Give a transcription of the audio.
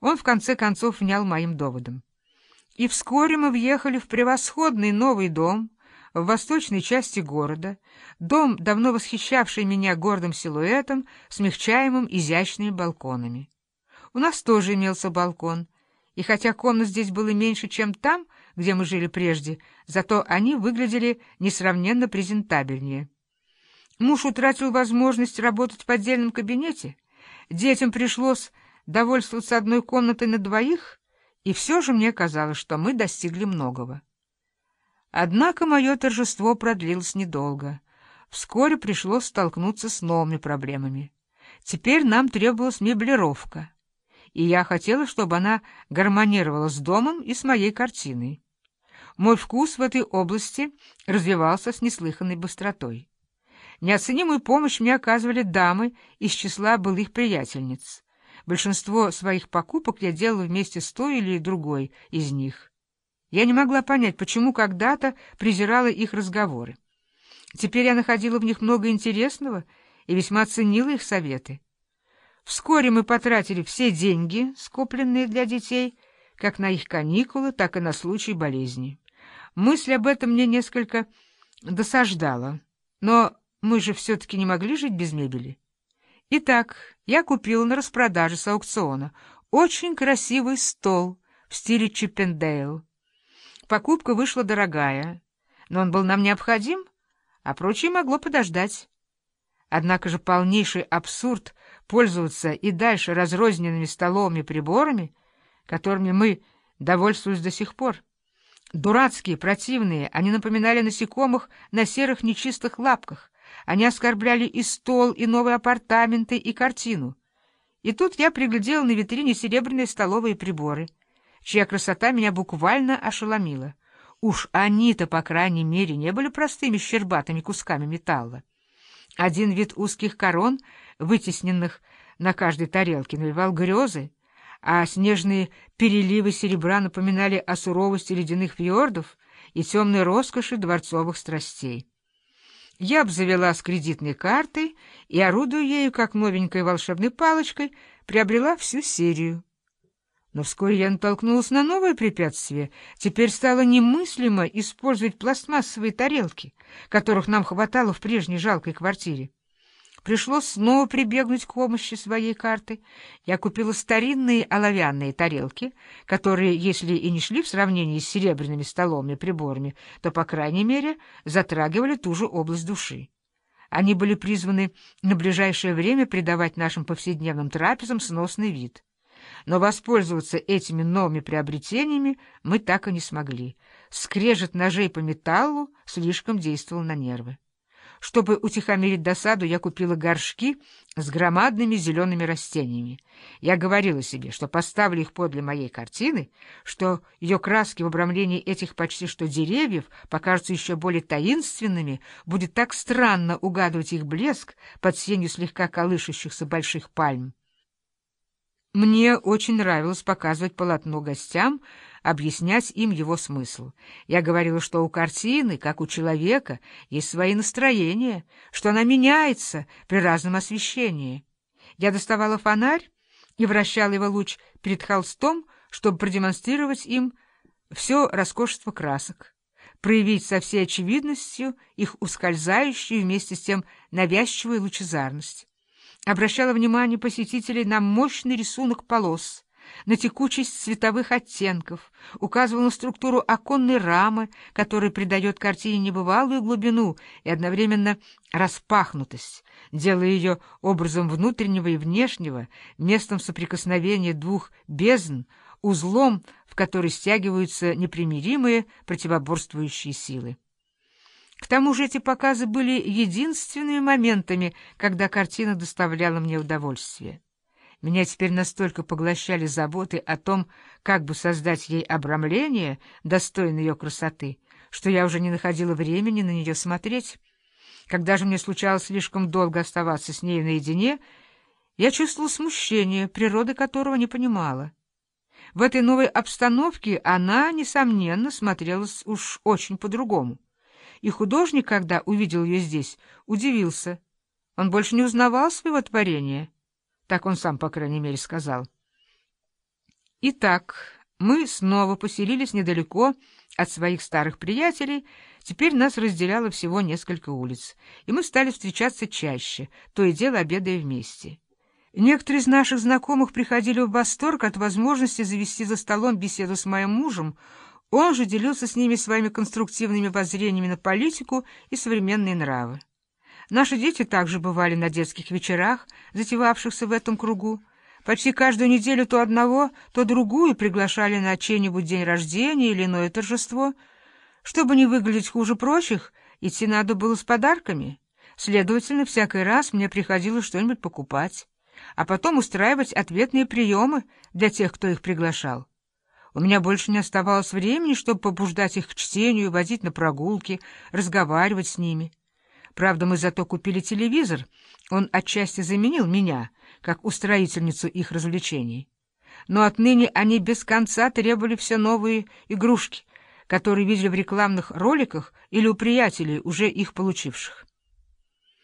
Он в конце концов внял моим доводом. И вскоре мы въехали в превосходный новый дом в восточной части города, дом, давно восхищавший меня гордым силуэтом, смягчаемым изящными балконами. У нас тоже имелся балкон, и хотя комнат здесь было меньше, чем там, где мы жили прежде, зато они выглядели несравненно презентабельнее. Муж утратил возможность работать в отдельном кабинете, детям пришлось довольствоваться одной комнатой на двоих, и все же мне казалось, что мы достигли многого. Однако мое торжество продлилось недолго. Вскоре пришлось столкнуться с новыми проблемами. Теперь нам требовалась меблировка, и я хотела, чтобы она гармонировала с домом и с моей картиной. Мой вкус в этой области развивался с неслыханной быстротой. Неоценимую помощь мне оказывали дамы из числа былых приятельниц. Большинство своих покупок я делала вместе с той или другой из них. Я не могла понять, почему когда-то презирала их разговоры. Теперь я находила в них много интересного и весьма ценила их советы. Вскоре мы потратили все деньги, скопленные для детей, как на их каникулы, так и на случай болезни. Мысль об этом мне несколько досаждала, но мы же все-таки не могли жить без мебели. Итак, я купила на распродаже с аукциона очень красивый стол в стиле Чиппендейл. Покупка вышла дорогая, но он был нам необходим, а прочее могло подождать. Однако же полнейший абсурд пользоваться и дальше разрозненными столовыми приборами, которыми мы довольствуемся до сих пор. Дурацкие, противные, они напоминали насекомых на серых нечистых лапках. Они оскорбляли и стол, и новые апартаменты, и картину. И тут я приглядела на витрине серебряные столовые приборы, чья красота меня буквально ошеломила. Уж они-то, по крайней мере, не были простыми щербатыми кусками металла. Один вид узких корон, вытесненных на каждой тарелке, навевал грезы, а снежные переливы серебра напоминали о суровости ледяных фьордов и темной роскоши дворцовых страстей. Я обзавелась кредитной картой и, орудуя ею как новенькой волшебной палочкой, приобрела всю серию. Но вскоре я натолкнулась на новое препятствие. Теперь стало немыслимо использовать пластмассовые тарелки, которых нам хватало в прежней жалкой квартире. Пришлось снова прибегнуть к помощи своей карты. Я купила старинные оловянные тарелки, которые, если и не шли в сравнении с серебряными столовыми приборами, то, по крайней мере, затрагивали ту же область души. Они были призваны на ближайшее время придавать нашим повседневным трапезам сносный вид. Но воспользоваться этими новыми приобретениями мы так и не смогли. Скрежет ножей по металлу слишком действовал на нервы. Чтобы утихомирить досаду, я купила горшки с громадными зелеными растениями. Я говорила себе, что поставлю их подле моей картины, что ее краски в обрамлении этих почти что деревьев покажутся еще более таинственными, будет так странно угадывать их блеск под сенью слегка колышущихся больших пальм. Мне очень нравилось показывать полотно гостям, объяснять им его смысл. Я говорила, что у картины, как у человека, есть свои настроения, что она меняется при разном освещении. Я доставала фонарь и вращала его луч перед холстом, чтобы продемонстрировать им все роскошество красок, проявить со всей очевидностью их ускользающую вместе с тем навязчивую лучезарность обращала внимание посетителей на мощный рисунок полос, на текучесть цветовых оттенков, указывала на структуру оконной рамы, которая придает картине небывалую глубину и одновременно распахнутость, делая ее образом внутреннего и внешнего, местом соприкосновения двух бездн, узлом, в который стягиваются непримиримые противоборствующие силы. К тому же эти показы были единственными моментами, когда картина доставляла мне удовольствие. Меня теперь настолько поглощали заботы о том, как бы создать ей обрамление, достойное ее красоты, что я уже не находила времени на нее смотреть. Когда же мне случалось слишком долго оставаться с ней наедине, я чувствовала смущение, природы которого не понимала. В этой новой обстановке она, несомненно, смотрелась уж очень по-другому. И художник, когда увидел ее здесь, удивился. Он больше не узнавал своего творения. Так он сам, по крайней мере, сказал. Итак, мы снова поселились недалеко от своих старых приятелей, теперь нас разделяло всего несколько улиц, и мы стали встречаться чаще, то и дело обедая вместе. Некоторые из наших знакомых приходили в восторг от возможности завести за столом беседу с моим мужем, он же делился с ними своими конструктивными воззрениями на политику и современные нравы. Наши дети также бывали на детских вечерах, затевавшихся в этом кругу. Почти каждую неделю то одного, то другую приглашали на чей-нибудь день рождения или иное торжество. Чтобы не выглядеть хуже прочих, идти надо было с подарками. Следовательно, всякий раз мне приходилось что-нибудь покупать а потом устраивать ответные приемы для тех, кто их приглашал. У меня больше не оставалось времени, чтобы побуждать их к чтению, водить на прогулки, разговаривать с ними. Правда, мы зато купили телевизор. Он отчасти заменил меня, как устроительницу их развлечений. Но отныне они без конца требовали все новые игрушки, которые видели в рекламных роликах или у приятелей, уже их получивших.